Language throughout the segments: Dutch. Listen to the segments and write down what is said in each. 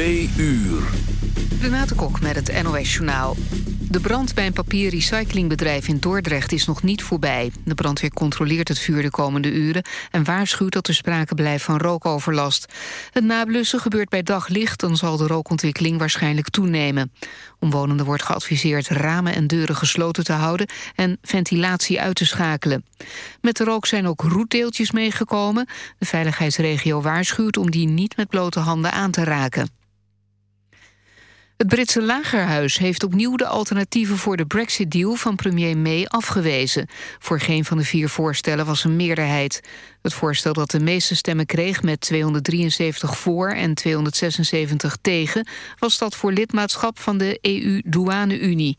Twee uur. Renate Kok met het NOS Journaal. De brand bij een papierrecyclingbedrijf in Dordrecht is nog niet voorbij. De brandweer controleert het vuur de komende uren... en waarschuwt dat er sprake blijft van rookoverlast. Het nablussen gebeurt bij daglicht... dan zal de rookontwikkeling waarschijnlijk toenemen. Omwonenden wordt geadviseerd ramen en deuren gesloten te houden... en ventilatie uit te schakelen. Met de rook zijn ook roetdeeltjes meegekomen. De veiligheidsregio waarschuwt om die niet met blote handen aan te raken. Het Britse lagerhuis heeft opnieuw de alternatieven voor de Brexit-deal van premier May afgewezen. Voor geen van de vier voorstellen was een meerderheid. Het voorstel dat de meeste stemmen kreeg met 273 voor en 276 tegen... was dat voor lidmaatschap van de EU-douane-Unie.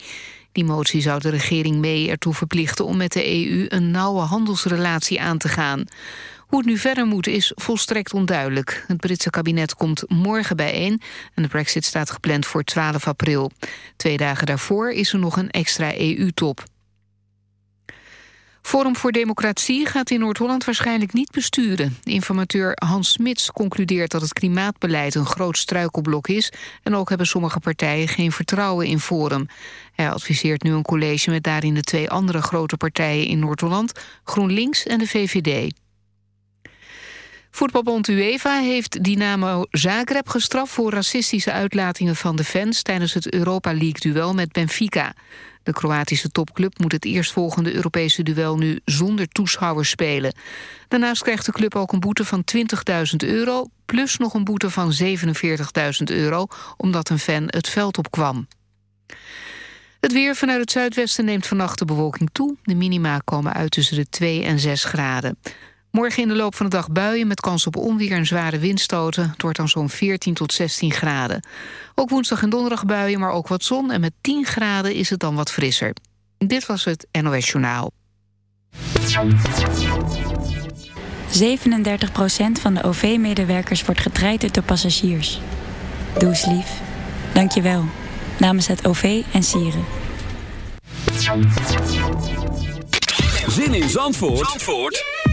Die motie zou de regering May ertoe verplichten om met de EU een nauwe handelsrelatie aan te gaan. Hoe het nu verder moet is volstrekt onduidelijk. Het Britse kabinet komt morgen bijeen en de brexit staat gepland voor 12 april. Twee dagen daarvoor is er nog een extra EU-top. Forum voor Democratie gaat in Noord-Holland waarschijnlijk niet besturen. Informateur Hans Smits concludeert dat het klimaatbeleid een groot struikelblok is... en ook hebben sommige partijen geen vertrouwen in Forum. Hij adviseert nu een college met daarin de twee andere grote partijen in Noord-Holland... GroenLinks en de VVD. Voetbalbond UEFA heeft Dynamo Zagreb gestraft... voor racistische uitlatingen van de fans... tijdens het Europa League-duel met Benfica. De Kroatische topclub moet het eerstvolgende Europese duel... nu zonder toeschouwers spelen. Daarnaast krijgt de club ook een boete van 20.000 euro... plus nog een boete van 47.000 euro... omdat een fan het veld opkwam. Het weer vanuit het zuidwesten neemt vannacht de bewolking toe. De minima komen uit tussen de 2 en 6 graden. Morgen in de loop van de dag buien met kans op onweer en zware windstoten. Het wordt dan zo'n 14 tot 16 graden. Ook woensdag en donderdag buien, maar ook wat zon. En met 10 graden is het dan wat frisser. Dit was het NOS Journaal. 37% van de OV-medewerkers wordt getraind door passagiers. Doe eens lief. Dank je wel. Namens het OV en Sieren. Zin in Zandvoort? Zandvoort?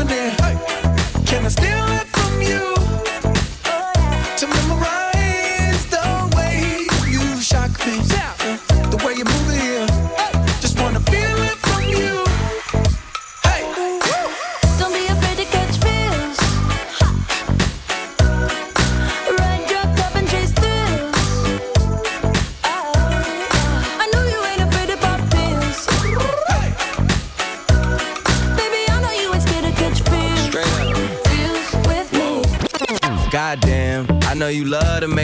happening? Hey. Can I still?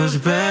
feels bad.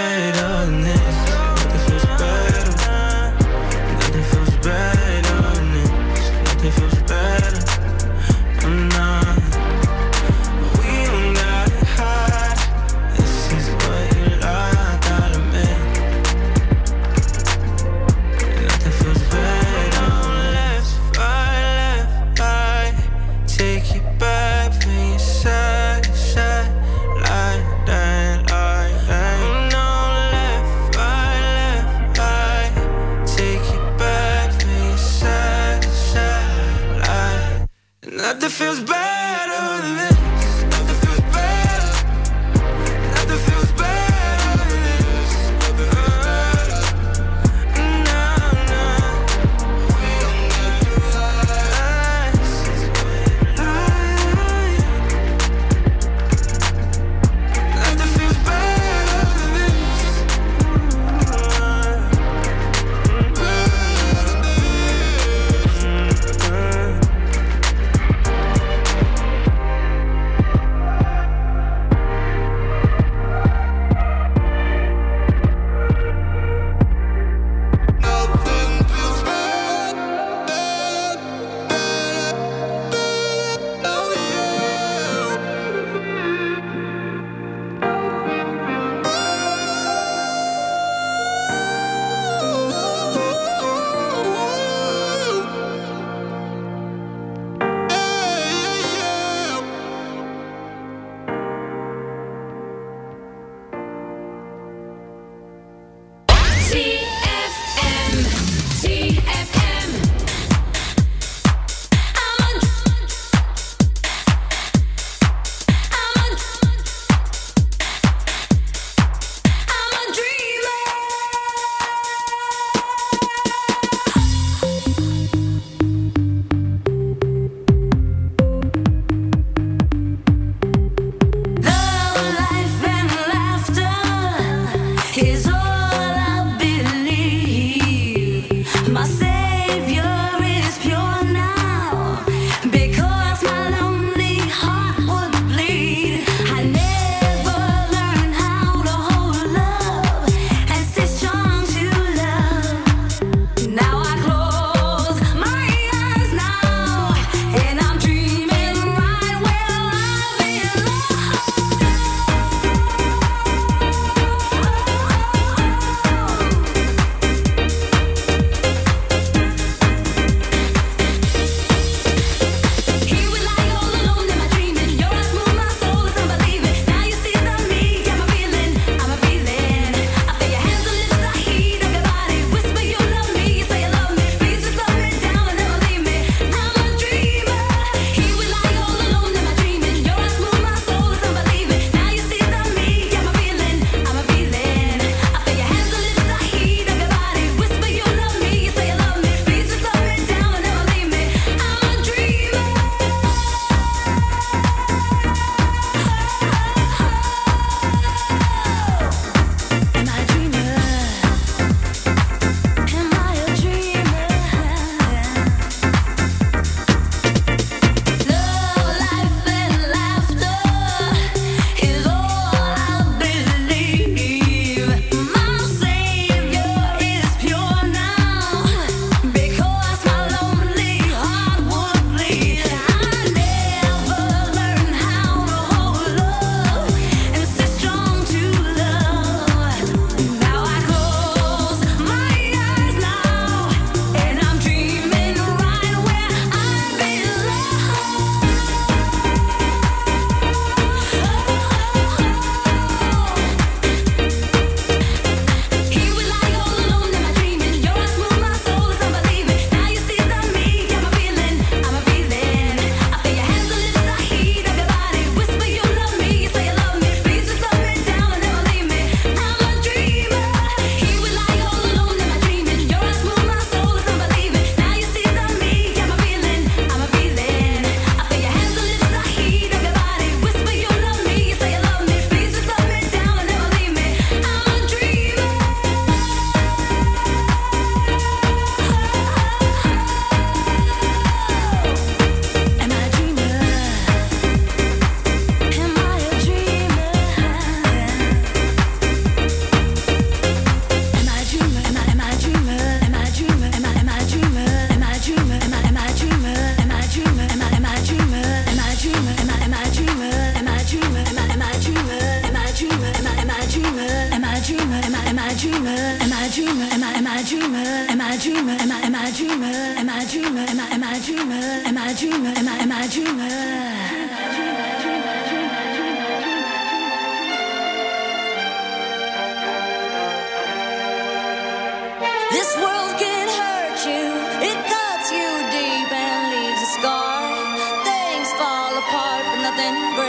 then break.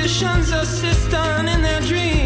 magician's assistant in their dream.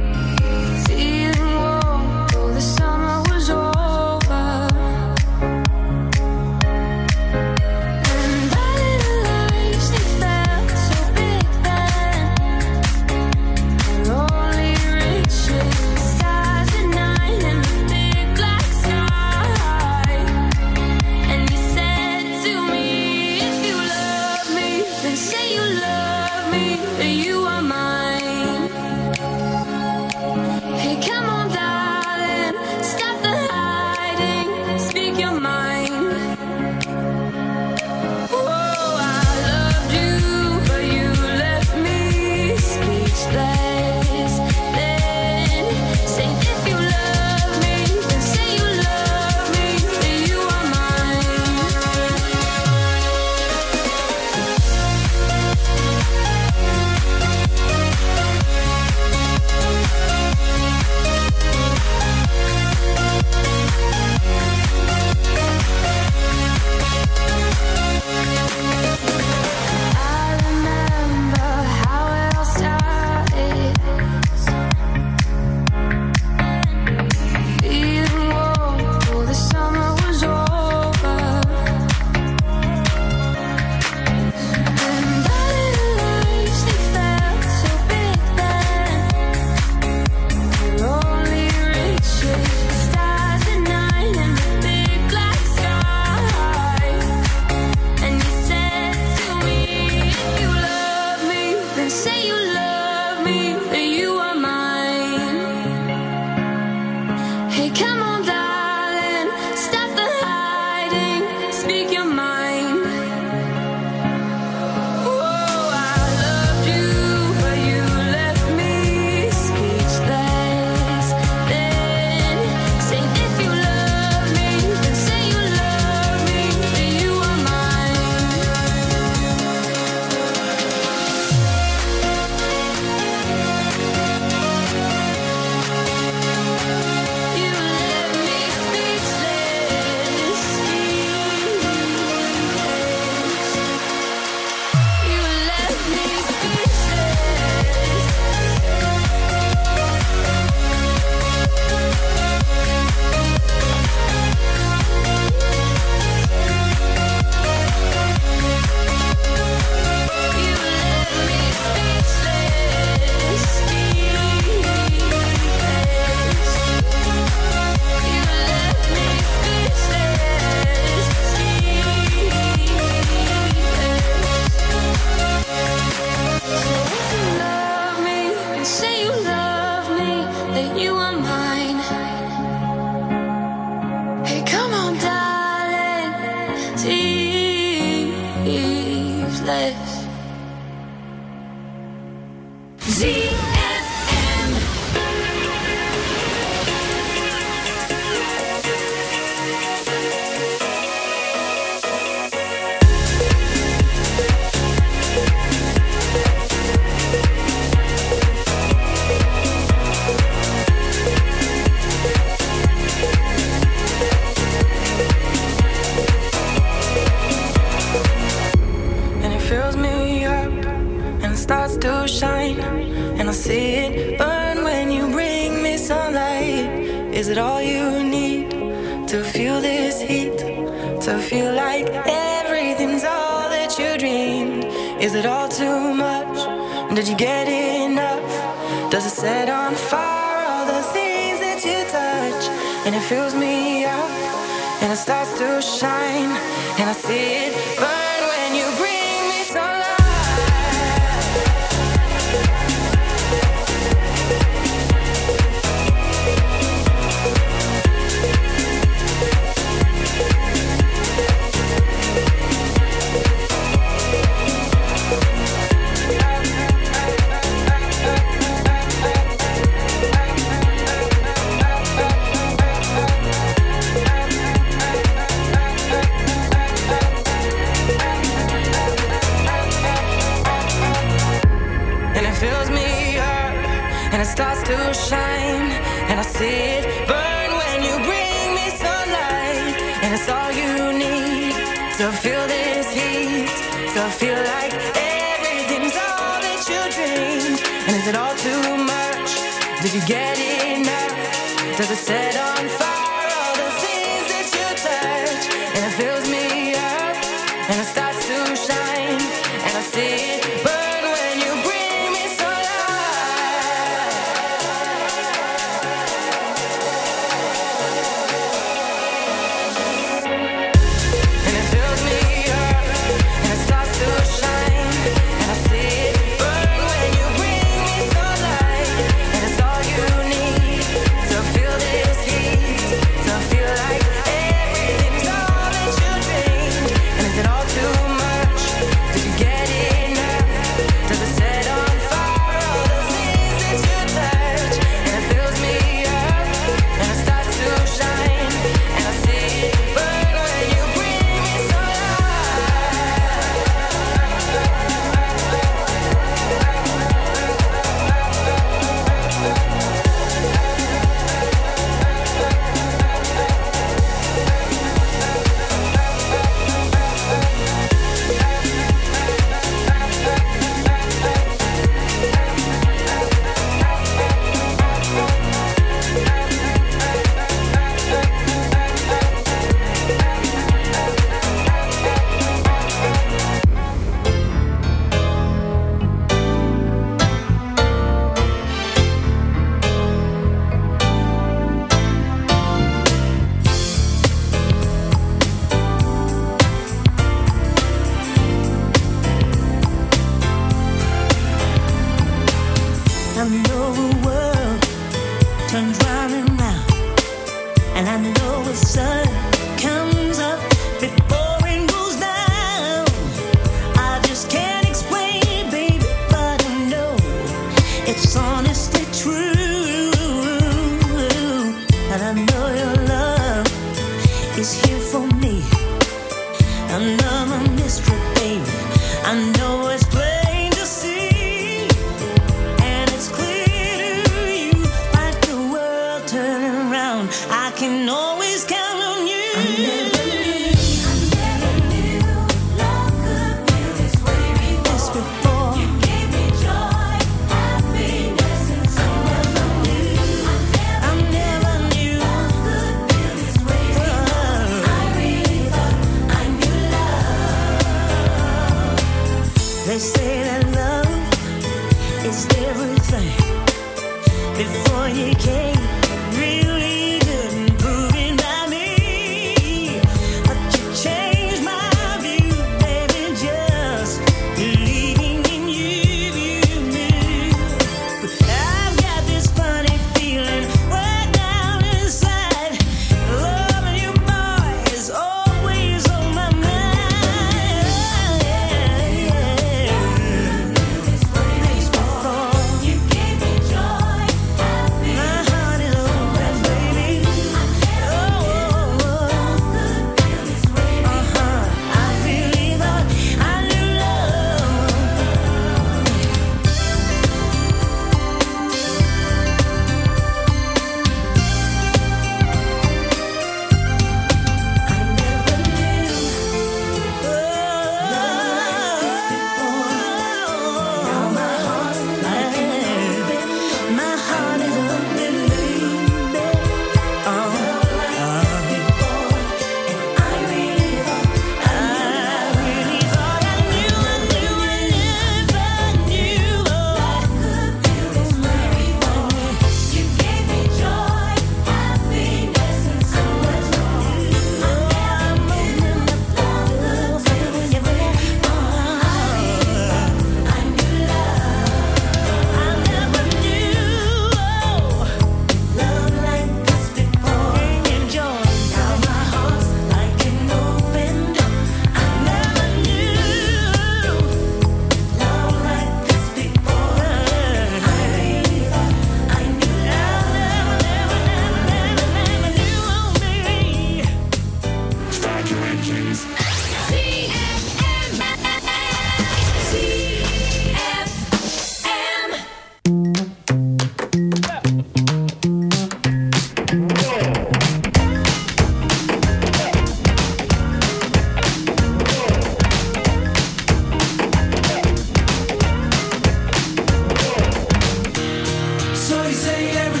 say everything.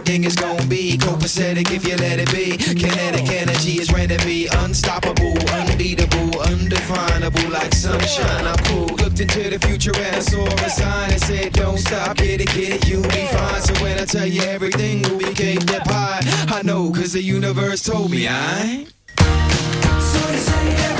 everything is gonna be copacetic if you let it be. Kinetic energy is to be unstoppable, unbeatable, undefinable, like sunshine. I'm cool. Looked into the future and I saw a sign that said, Don't stop, get it, get it, you'll be fine. So when I tell you everything will be cake that pie, I know, cause the universe told me I. So you say everything's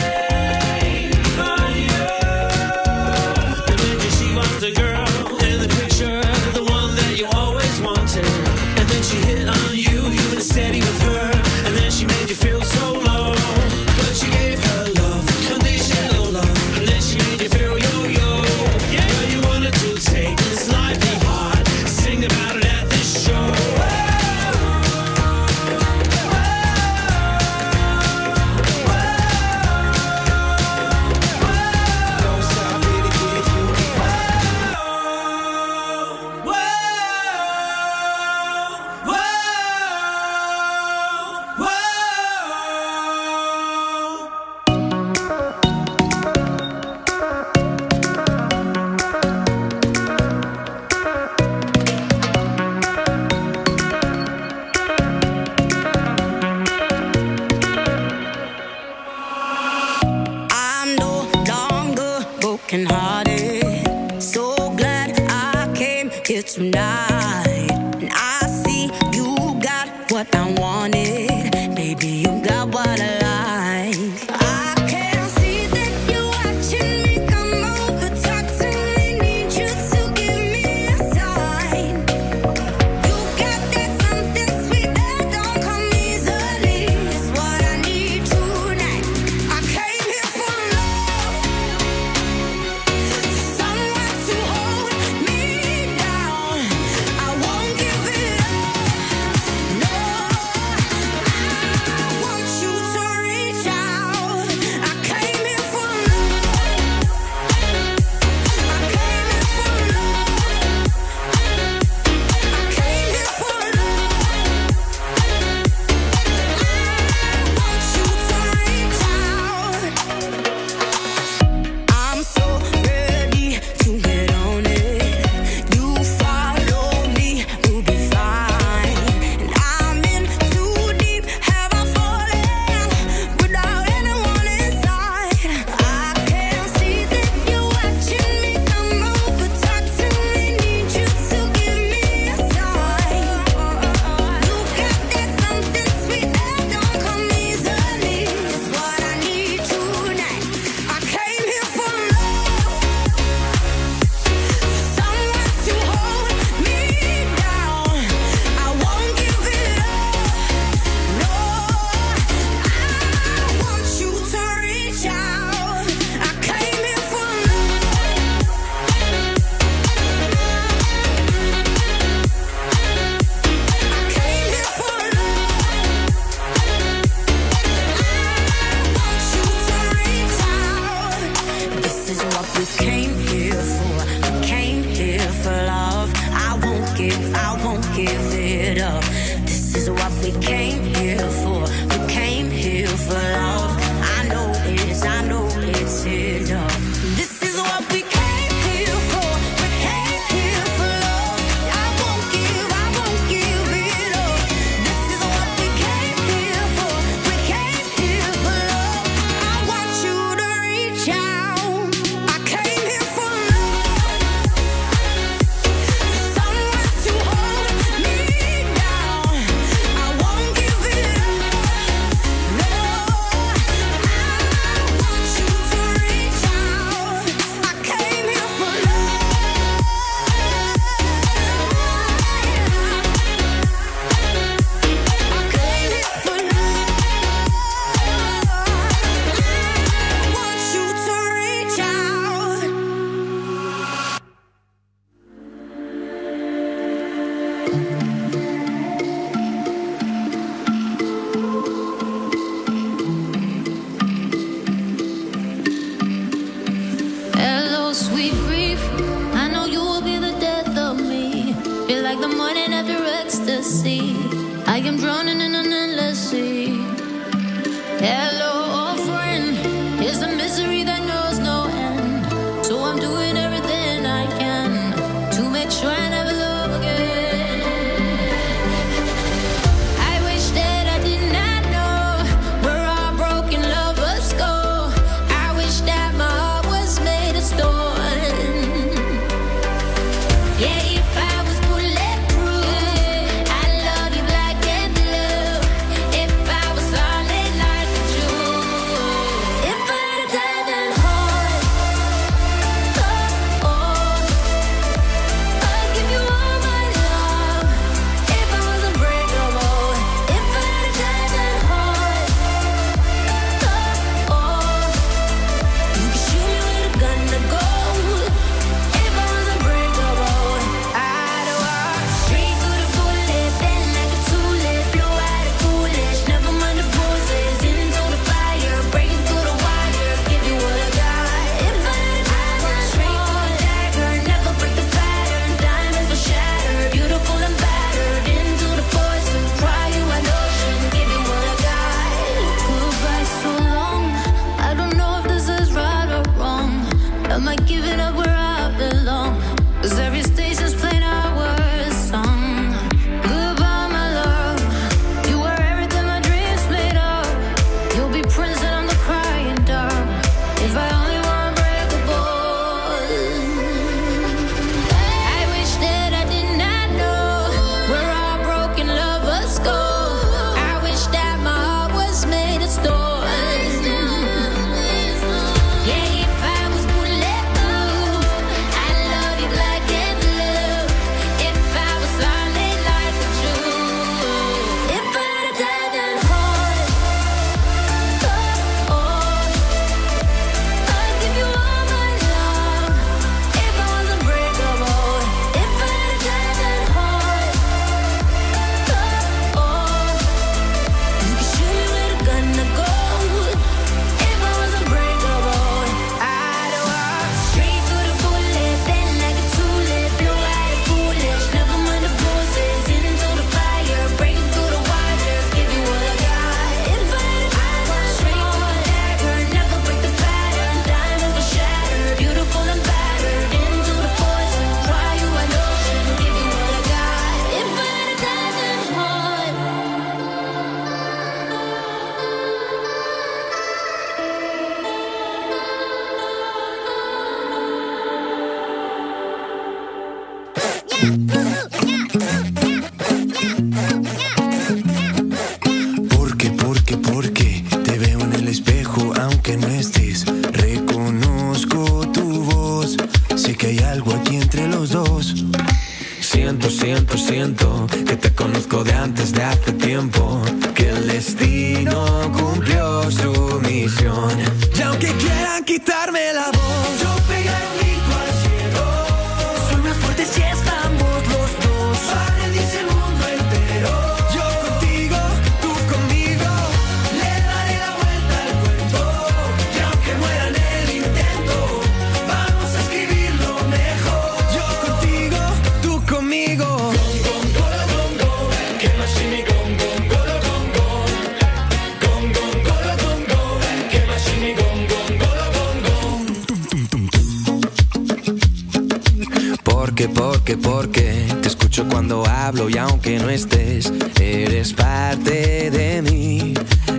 Porque, porque, porque te escucho cuando hablo y aunque no estés, eres parte de mí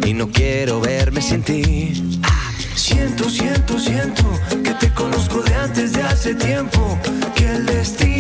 y no quiero verme sin ti. Siento, siento, siento que te conozco de antes de hace tiempo. Que el destino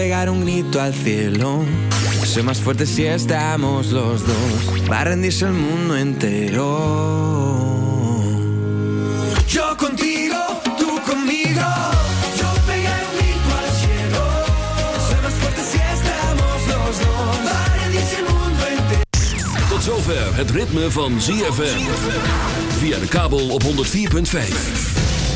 pegar un grito al cielo. Soy más fuerte si estamos los dos. Va el mundo entero. Yo contigo, tú conmigo. Yo pegaré un grito al cielo. Soy más fuerte si estamos los dos. Va el mundo entero. Tot zover het ritme van ZFM. Via de kabel op 104.5.